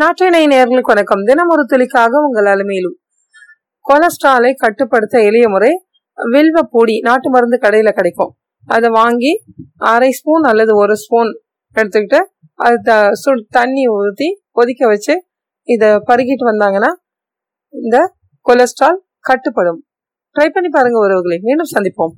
நாட்டினை நேர்களுக்கு வணக்கம். தினம் ஒரு துளிக்காக உங்கள் அலுமையிலும் கொலஸ்ட்ராலை கட்டுப்படுத்த எளிய முறை வில்வ பொடி நாட்டு மருந்து கடையில் கிடைக்கும். அதை வாங்கி அரை ஸ்பூன் அல்லது ஒரு ஸ்பூன் எடுத்துக்கிட்டு அது த சுடு தண்ணி ஊற்றி கொதிக்க வச்சு இதை பருகிட்டு வந்தாங்கன்னா இந்த கொலஸ்ட்ரால் கட்டுப்படும். ட்ரை பண்ணி பாருங்க உறவுகளை. மீண்டும் சந்திப்போம்.